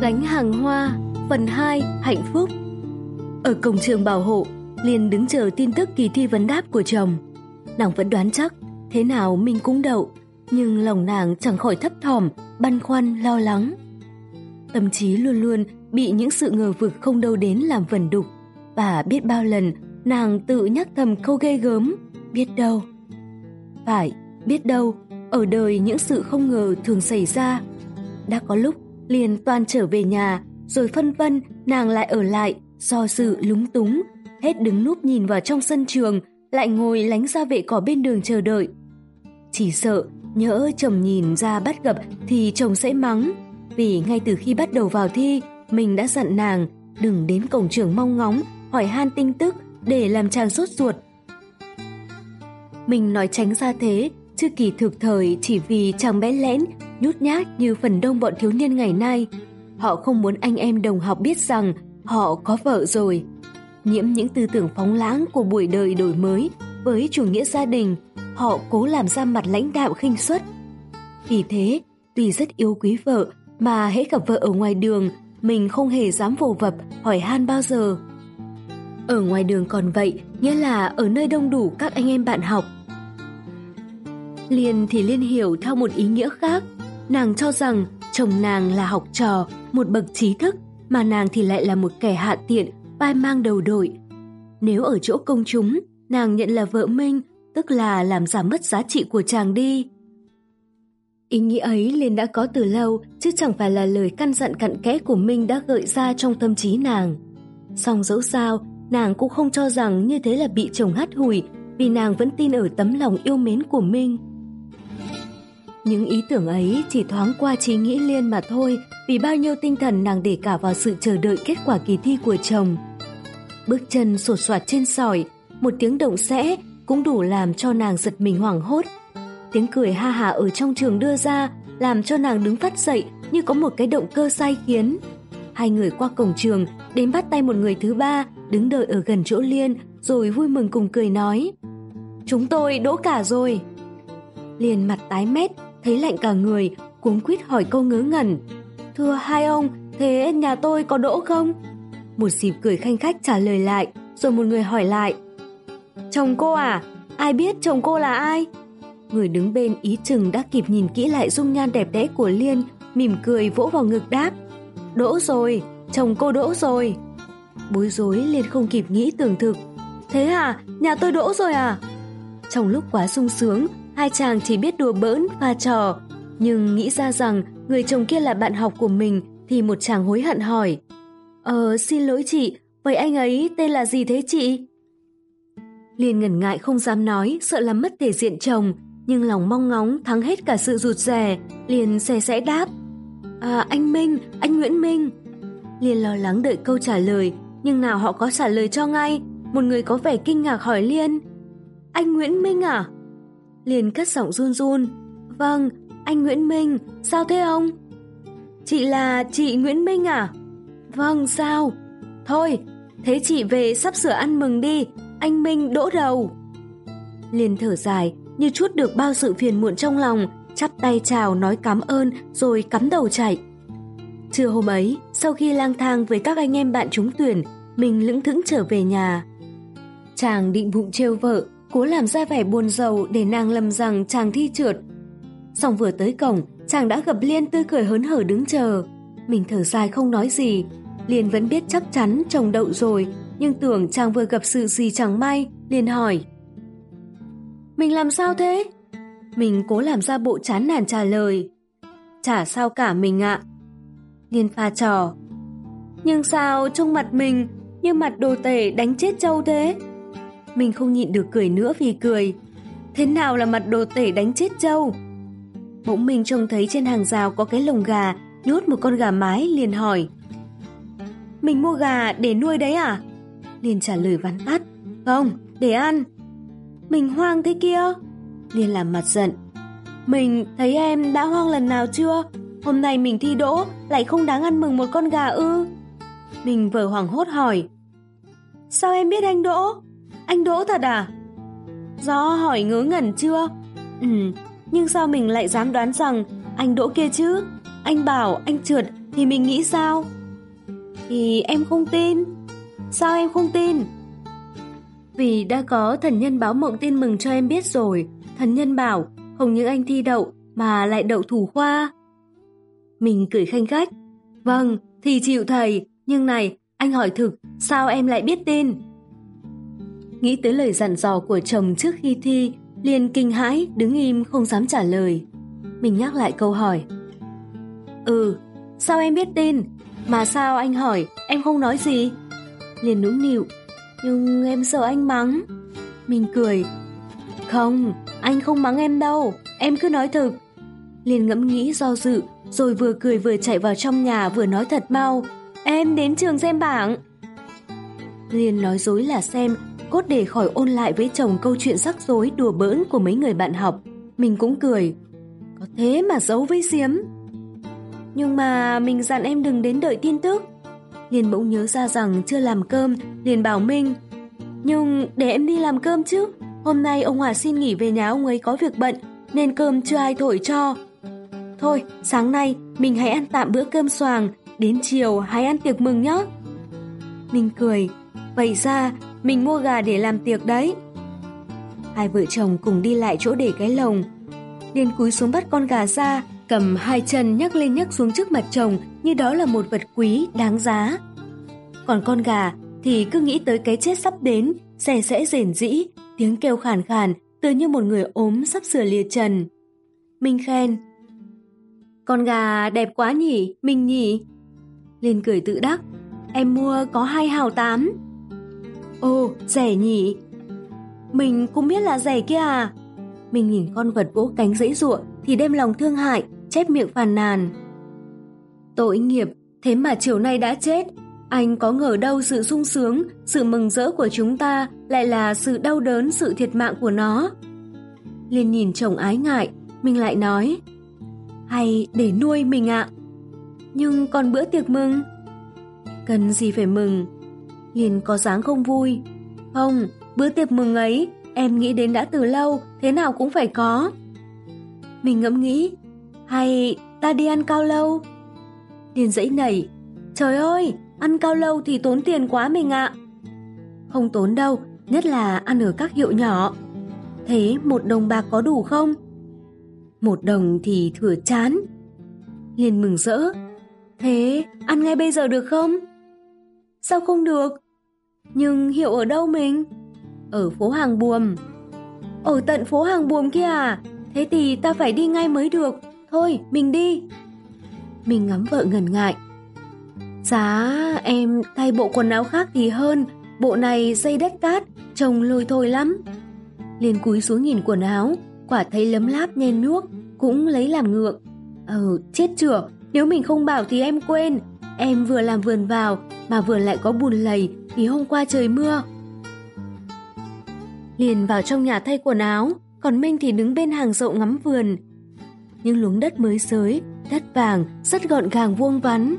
Gánh hàng hoa, phần 2, hạnh phúc. Ở cổng trường bảo hộ, liền đứng chờ tin tức kỳ thi vấn đáp của chồng. Nàng vẫn đoán chắc, thế nào mình cũng đậu, nhưng lòng nàng chẳng khỏi thấp thỏm, băn khoăn, lo lắng. Tâm trí luôn luôn bị những sự ngờ vực không đâu đến làm vần đục, và biết bao lần nàng tự nhắc thầm câu ghê gớm, biết đâu. Phải, biết đâu, ở đời những sự không ngờ thường xảy ra. Đã có lúc liền toàn trở về nhà, rồi phân vân nàng lại ở lại, do sự lúng túng, hết đứng núp nhìn vào trong sân trường, lại ngồi lánh ra vệ cỏ bên đường chờ đợi. Chỉ sợ, nhỡ chồng nhìn ra bắt gặp thì chồng sẽ mắng, vì ngay từ khi bắt đầu vào thi, mình đã dặn nàng đừng đến cổng trường mong ngóng, hỏi han tin tức để làm chàng sốt ruột. Mình nói tránh ra thế, chứ kỳ thực thời chỉ vì chàng bé lẽn, nhút nhát như phần đông bọn thiếu niên ngày nay. Họ không muốn anh em đồng học biết rằng họ có vợ rồi. Nhiễm những tư tưởng phóng lãng của buổi đời đổi mới với chủ nghĩa gia đình, họ cố làm ra mặt lãnh đạo khinh suất. Vì thế, tuy rất yêu quý vợ mà hễ gặp vợ ở ngoài đường, mình không hề dám vồ vập hỏi han bao giờ. Ở ngoài đường còn vậy, nghĩa là ở nơi đông đủ các anh em bạn học. Liên thì Liên hiểu theo một ý nghĩa khác. Nàng cho rằng chồng nàng là học trò, một bậc trí thức, mà nàng thì lại là một kẻ hạ tiện, vai mang đầu đội. Nếu ở chỗ công chúng, nàng nhận là vợ Minh, tức là làm giảm mất giá trị của chàng đi. Ý nghĩ ấy liền đã có từ lâu, chứ chẳng phải là lời căn dặn cặn kẽ của Minh đã gợi ra trong tâm trí nàng. Song dẫu sao, nàng cũng không cho rằng như thế là bị chồng hắt hủi, vì nàng vẫn tin ở tấm lòng yêu mến của Minh. Những ý tưởng ấy chỉ thoáng qua trí nghĩ liên mà thôi, vì bao nhiêu tinh thần nàng để cả vào sự chờ đợi kết quả kỳ thi của chồng. Bước chân sột soạt trên sỏi, một tiếng động sẽ cũng đủ làm cho nàng giật mình hoảng hốt. Tiếng cười ha hà ở trong trường đưa ra, làm cho nàng đứng phát dậy như có một cái động cơ sai khiến. Hai người qua cổng trường, đến bắt tay một người thứ ba, đứng đợi ở gần chỗ Liên, rồi vui mừng cùng cười nói. Chúng tôi đỗ cả rồi. Liên mặt tái mét, thấy lạnh cả người, cuống quýt hỏi câu ngớ ngẩn. Thưa hai ông, thế nhà tôi có đỗ không? Một dịp cười khanh khách trả lời lại, rồi một người hỏi lại. Chồng cô à? Ai biết chồng cô là ai? Người đứng bên ý chừng đã kịp nhìn kỹ lại dung nhan đẹp đẽ của Liên, mỉm cười vỗ vào ngực đáp. Đỗ rồi, chồng cô đỗ rồi. Bối rối Liên không kịp nghĩ tưởng thực. Thế à, nhà tôi đỗ rồi à? Trong lúc quá sung sướng, hai chàng chỉ biết đùa bỡn, pha trò. Nhưng nghĩ ra rằng người chồng kia là bạn học của mình thì một chàng hối hận hỏi. Ờ, xin lỗi chị, vậy anh ấy tên là gì thế chị? Liên ngần ngại không dám nói, sợ làm mất thể diện chồng, nhưng lòng mong ngóng thắng hết cả sự rụt rè, liền xe sẽ đáp. À, anh Minh, anh Nguyễn Minh. Liên lo lắng đợi câu trả lời, nhưng nào họ có trả lời cho ngay, một người có vẻ kinh ngạc hỏi Liên. Anh Nguyễn Minh à? Liền cất giọng run run. Vâng, anh Nguyễn Minh, sao thế ông? Chị là chị Nguyễn Minh à? Vâng, sao? Thôi, thế chị về sắp sửa ăn mừng đi, anh Minh đỗ đầu. liền thở dài, như chút được bao sự phiền muộn trong lòng, chắp tay chào nói cảm ơn rồi cắm đầu chạy. Trưa hôm ấy, sau khi lang thang với các anh em bạn trúng tuyển, mình lững thững trở về nhà. Chàng định bụng trêu vợ, cố làm ra vẻ buồn rầu để nàng lầm rằng chàng thi trượt. Xong vừa tới cổng, chàng đã gặp Liên tươi cười hớn hở đứng chờ. Mình thở dài không nói gì. Liên vẫn biết chắc chắn chồng đậu rồi, nhưng tưởng chàng vừa gặp sự gì chẳng may, liền hỏi. Mình làm sao thế? Mình cố làm ra bộ chán nản trả lời. Chả sao cả mình ạ. Liên pha trò. Nhưng sao trong mặt mình như mặt đồ tể đánh chết trâu thế? Mình không nhịn được cười nữa vì cười. Thế nào là mặt đồ tể đánh chết trâu? Bỗng mình trông thấy trên hàng rào có cái lồng gà nhốt một con gà mái liền hỏi. Mình mua gà để nuôi đấy à? Liền trả lời vắn tắt. Không, để ăn. Mình hoang thế kia. liền làm mặt giận. Mình thấy em đã hoang lần nào chưa? Hôm nay mình thi đỗ, lại không đáng ăn mừng một con gà ư? Mình vừa hoảng hốt hỏi. Sao em biết anh đỗ? Anh đỗ thật à? Do hỏi ngớ ngẩn chưa? Ừ, nhưng sao mình lại dám đoán rằng anh đỗ kia chứ? Anh bảo anh trượt thì mình nghĩ sao? Thì em không tin. Sao em không tin? Vì đã có thần nhân báo mộng tin mừng cho em biết rồi. Thần nhân bảo, không những anh thi đậu mà lại đậu thủ khoa. Mình cười khanh khách. Vâng, thì chịu thầy, nhưng này, anh hỏi thực, sao em lại biết tin? Nghĩ tới lời dặn dò của chồng trước khi thi, liền kinh hãi, đứng im không dám trả lời. Mình nhắc lại câu hỏi. Ừ, sao em biết tin? Mà sao anh hỏi, em không nói gì? Liền nũng nịu, nhưng em sợ anh mắng. Mình cười. Không, anh không mắng em đâu, em cứ nói thực. Liền ngẫm nghĩ do dự, rồi vừa cười vừa chạy vào trong nhà vừa nói thật mau. Em đến trường xem bảng. liền nói dối là xem, cốt để khỏi ôn lại với chồng câu chuyện rắc rối đùa bỡn của mấy người bạn học. Mình cũng cười. Có thế mà giấu với Diếm. Nhưng mà mình dặn em đừng đến đợi tin tức. liền bỗng nhớ ra rằng chưa làm cơm, liền bảo Minh. Nhưng để em đi làm cơm chứ. Hôm nay ông Hòa xin nghỉ về nhà ông ấy có việc bận, nên cơm chưa ai thổi cho. Thôi, sáng nay mình hãy ăn tạm bữa cơm xoàng, đến chiều hãy ăn tiệc mừng nhé. Mình cười, vậy ra mình mua gà để làm tiệc đấy. Hai vợ chồng cùng đi lại chỗ để cái lồng. Liên cúi xuống bắt con gà ra, cầm hai chân nhấc lên nhấc xuống trước mặt chồng như đó là một vật quý, đáng giá. Còn con gà thì cứ nghĩ tới cái chết sắp đến, xe sẽ rền rĩ, tiếng kêu khàn khàn, tựa như một người ốm sắp sửa lìa trần. Minh khen, con gà đẹp quá nhỉ, Minh nhỉ? Liên cười tự đắc, em mua có hai hào tám. Ồ, rẻ nhỉ? Mình cũng biết là rẻ kia à? Mình nhìn con vật vỗ cánh dãy ruộng thì đem lòng thương hại, chép miệng phàn nàn. Tội nghiệp, thế mà chiều nay đã chết. Anh có ngờ đâu sự sung sướng, sự mừng rỡ của chúng ta lại là sự đau đớn, sự thiệt mạng của nó. Liên nhìn chồng ái ngại, mình lại nói, hay để nuôi mình ạ. Nhưng còn bữa tiệc mừng? Cần gì phải mừng? Liền có dáng không vui. Không, bữa tiệc mừng ấy em nghĩ đến đã từ lâu, thế nào cũng phải có. Mình ngẫm nghĩ, hay ta đi ăn cao lâu? Điền dãy nảy, trời ơi, ăn cao lâu thì tốn tiền quá mình ạ. Không tốn đâu, nhất là ăn ở các hiệu nhỏ. Thế một đồng bạc có đủ không? Một đồng thì thừa chán. Liền mừng rỡ. Thế ăn ngay bây giờ được không? Sao không được? Nhưng hiệu ở đâu mình? Ở phố hàng buồm. Ở tận phố hàng buồm kia à? Thế thì ta phải đi ngay mới được. Thôi, mình đi. Mình ngắm vợ ngần ngại. Giá em thay bộ quần áo khác thì hơn. Bộ này dây đất cát, trông lôi thôi lắm. liền cúi xuống nhìn quần áo, quả thấy lấm láp nhen nước, cũng lấy làm ngượng. Ờ, chết chửa, nếu mình không bảo thì em quên. Em vừa làm vườn vào, mà vừa lại có bùn lầy vì hôm qua trời mưa. Liền vào trong nhà thay quần áo, còn Minh thì đứng bên hàng rậu ngắm vườn. Những luống đất mới xới, đất vàng, rất gọn gàng vuông vắn.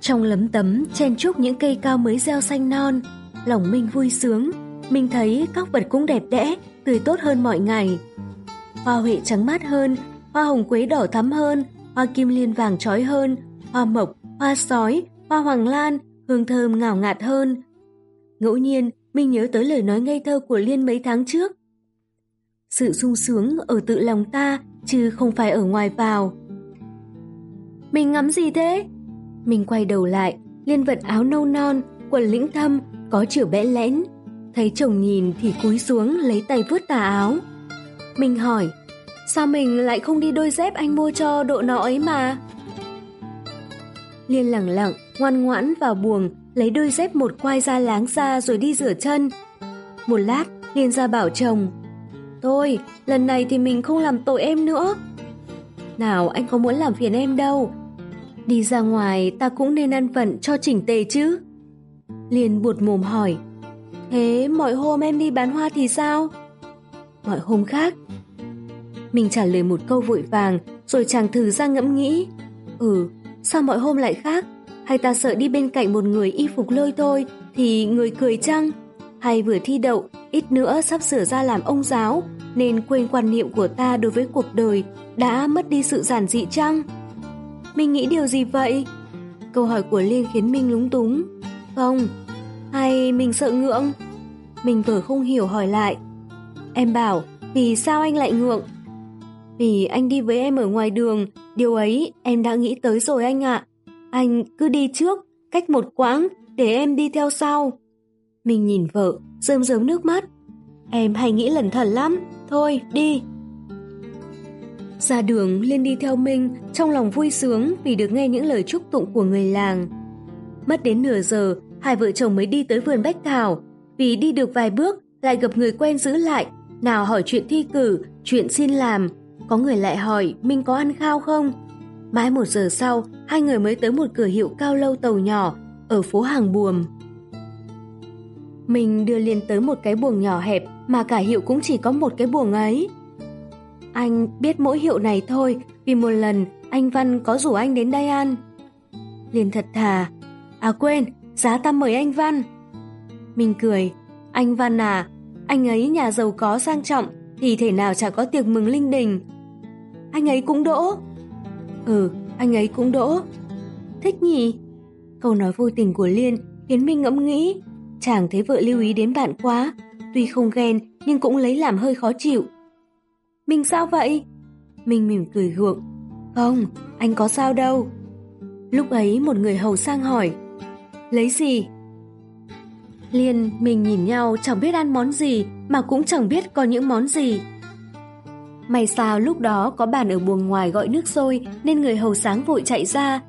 Trong lấm tấm chen chúc những cây cao mới gieo xanh non, lòng Minh vui sướng. Minh thấy các vật cũng đẹp đẽ, tươi tốt hơn mọi ngày. Hoa huệ trắng mát hơn, hoa hồng quế đỏ thắm hơn, hoa kim liên vàng trói hơn, hoa mộc, hoa sói, hoa hoàng lan, hương thơm ngào ngạt hơn. Ngẫu nhiên, mình nhớ tới lời nói ngây thơ của Liên mấy tháng trước. Sự sung sướng ở tự lòng ta, chứ không phải ở ngoài vào. Mình ngắm gì thế? Mình quay đầu lại, Liên vật áo nâu non, quần lĩnh thâm, có chữ bẽ lẽn. Thấy chồng nhìn thì cúi xuống lấy tay vuốt tà áo. Mình hỏi, sao mình lại không đi đôi dép anh mua cho độ nọ ấy mà? Liên lẳng lặng, ngoan ngoãn vào buồng, lấy đôi dép một quai ra láng ra rồi đi rửa chân. Một lát, Liên ra bảo chồng, Thôi, lần này thì mình không làm tội em nữa. Nào, anh có muốn làm phiền em đâu. Đi ra ngoài ta cũng nên ăn phận cho chỉnh tề chứ. Liên buột mồm hỏi, Thế mọi hôm em đi bán hoa thì sao? Mọi hôm khác. Mình trả lời một câu vội vàng, rồi chàng thử ra ngẫm nghĩ. Ừ, sao mọi hôm lại khác? Hay ta sợ đi bên cạnh một người y phục lôi thôi thì người cười chăng? Hay vừa thi đậu, ít nữa sắp sửa ra làm ông giáo, nên quên quan niệm của ta đối với cuộc đời đã mất đi sự giản dị chăng? Mình nghĩ điều gì vậy? câu hỏi của Liên khiến Minh lúng túng. Không, hay mình sợ ngượng? Mình vừa không hiểu hỏi lại. Em bảo, vì sao anh lại ngượng? Vì anh đi với em ở ngoài đường, điều ấy em đã nghĩ tới rồi anh ạ. Anh cứ đi trước, cách một quãng, để em đi theo sau. Mình nhìn vợ, rơm rớm nước mắt. Em hay nghĩ lẩn thẩn lắm, thôi đi. Ra đường Liên đi theo Minh, trong lòng vui sướng vì được nghe những lời chúc tụng của người làng. Mất đến nửa giờ, hai vợ chồng mới đi tới vườn bách thảo. Vì đi được vài bước, lại gặp người quen giữ lại, nào hỏi chuyện thi cử, chuyện xin làm. Có người lại hỏi mình có ăn khao không? Mãi một giờ sau, hai người mới tới một cửa hiệu cao lâu tàu nhỏ ở phố Hàng Buồm. Mình đưa liền tới một cái buồng nhỏ hẹp mà cả hiệu cũng chỉ có một cái buồng ấy. Anh biết mỗi hiệu này thôi vì một lần anh Văn có rủ anh đến đây ăn. Liên thật thà. À quên, giá ta mời anh Văn. Mình cười. Anh Văn à, anh ấy nhà giàu có sang trọng thì thể nào chả có tiệc mừng linh đình. Anh ấy cũng đỗ. Ừ, anh ấy cũng đỗ. Thích nhỉ? Câu nói vô tình của Liên khiến Minh ngẫm nghĩ. Chàng thấy vợ lưu ý đến bạn quá, tuy không ghen nhưng cũng lấy làm hơi khó chịu. Mình sao vậy? Minh mỉm cười gượng. Không, anh có sao đâu. Lúc ấy một người hầu sang hỏi. Lấy gì? Liên, mình nhìn nhau chẳng biết ăn món gì mà cũng chẳng biết có những món gì. May sao lúc đó có bàn ở buồng ngoài gọi nước sôi nên người hầu sáng vội chạy ra.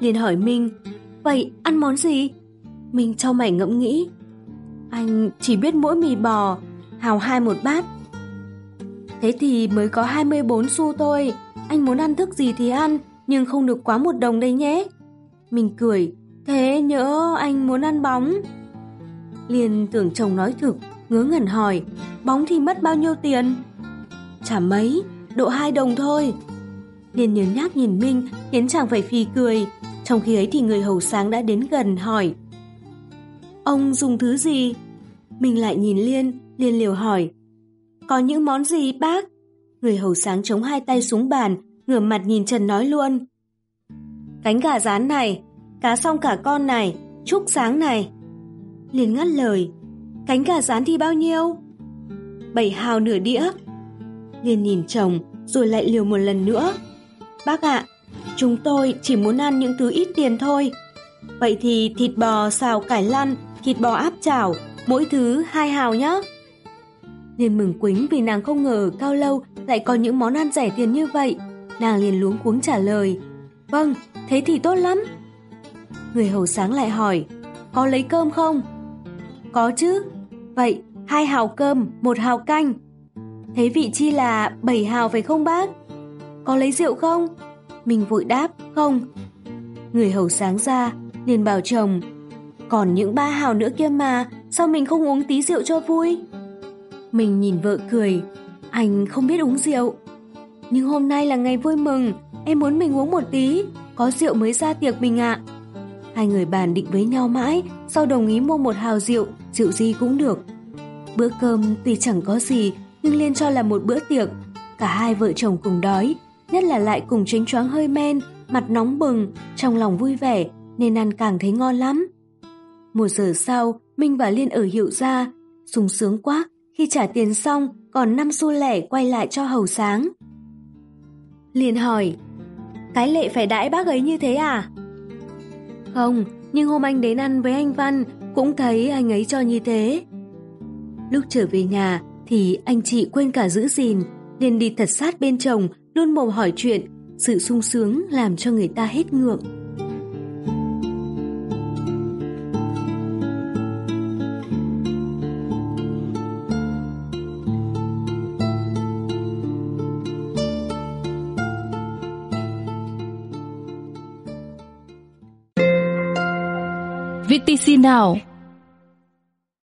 liền hỏi Minh, vậy ăn món gì? Minh cho mày ngẫm nghĩ. Anh chỉ biết mỗi mì bò, hào hai một bát. Thế thì mới có 24 xu thôi, anh muốn ăn thức gì thì ăn, nhưng không được quá một đồng đây nhé. Mình cười, thế nhớ anh muốn ăn bóng. Liền tưởng chồng nói thực, ngớ ngẩn hỏi, bóng thì mất bao nhiêu tiền? Chả mấy, độ hai đồng thôi. Liên nhớ nhác nhìn Minh, khiến chàng phải phì cười. Trong khi ấy thì người hầu sáng đã đến gần hỏi, Ông dùng thứ gì? Mình lại nhìn Liên, Liên liều hỏi. Có những món gì bác? Người hầu sáng chống hai tay xuống bàn, ngửa mặt nhìn Trần nói luôn. Cánh gà rán này, cá xong cả con này, trúc sáng này. Liên ngắt lời, cánh gà rán thì bao nhiêu? Bảy hào nửa đĩa. Liên nhìn chồng, rồi lại liều một lần nữa. Bác ạ, chúng tôi chỉ muốn ăn những thứ ít tiền thôi. Vậy thì thịt bò xào cải lăn thịt bò áp chảo, mỗi thứ hai hào nhá. Liên mừng quính vì nàng không ngờ cao lâu lại có những món ăn rẻ tiền như vậy. Nàng liền luống cuống trả lời. Vâng, thế thì tốt lắm. Người hầu sáng lại hỏi, có lấy cơm không? Có chứ. Vậy, hai hào cơm, một hào canh. Thế vị chi là bảy hào phải không bác? Có lấy rượu không? Mình vội đáp, không. Người hầu sáng ra, liền bảo chồng, còn những ba hào nữa kia mà, sao mình không uống tí rượu cho vui? Mình nhìn vợ cười, anh không biết uống rượu. Nhưng hôm nay là ngày vui mừng, em muốn mình uống một tí, có rượu mới ra tiệc mình ạ. Hai người bàn định với nhau mãi, sau đồng ý mua một hào rượu, rượu gì cũng được. Bữa cơm tuy chẳng có gì, nhưng Liên cho là một bữa tiệc. Cả hai vợ chồng cùng đói, nhất là lại cùng chính choáng hơi men, mặt nóng bừng, trong lòng vui vẻ, nên ăn càng thấy ngon lắm. Một giờ sau, Minh và Liên ở hiệu ra, sung sướng quá khi trả tiền xong còn 5 xu lẻ quay lại cho hầu sáng. Liên hỏi, cái lệ phải đãi bác ấy như thế à? Không, nhưng hôm anh đến ăn với anh Văn cũng thấy anh ấy cho như thế. Lúc trở về nhà thì anh chị quên cả giữ gìn, liền đi thật sát bên chồng, luôn mồm hỏi chuyện, sự sung sướng làm cho người ta hết ngượng. VTC Now